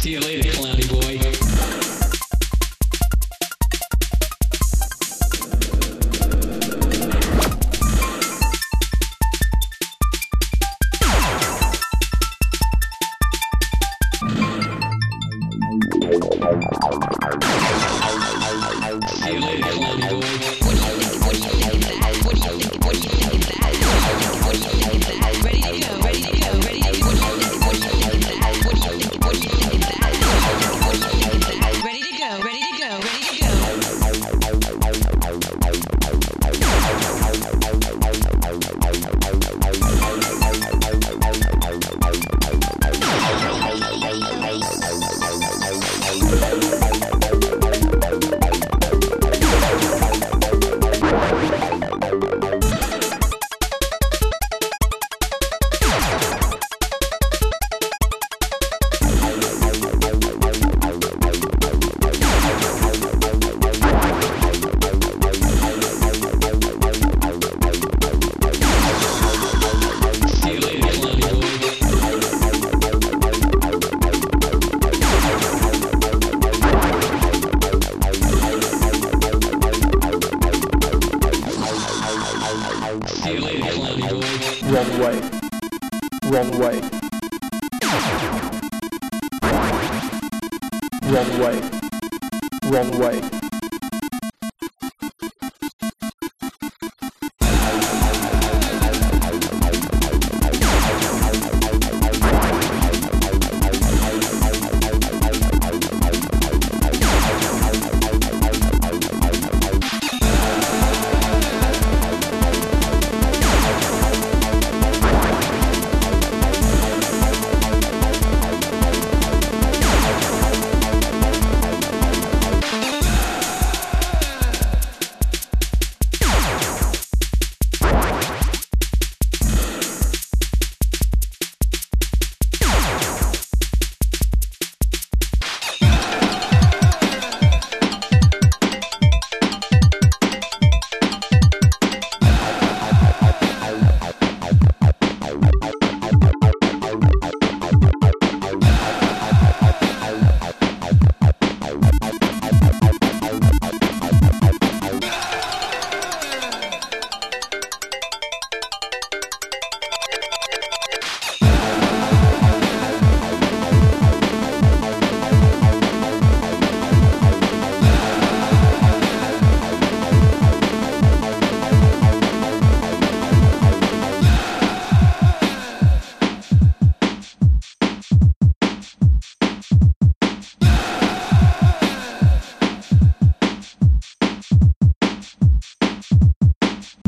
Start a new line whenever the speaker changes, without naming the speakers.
See you later, clowny boy. Thank Wrong way. Wrong way. Wrong way. Wrong way.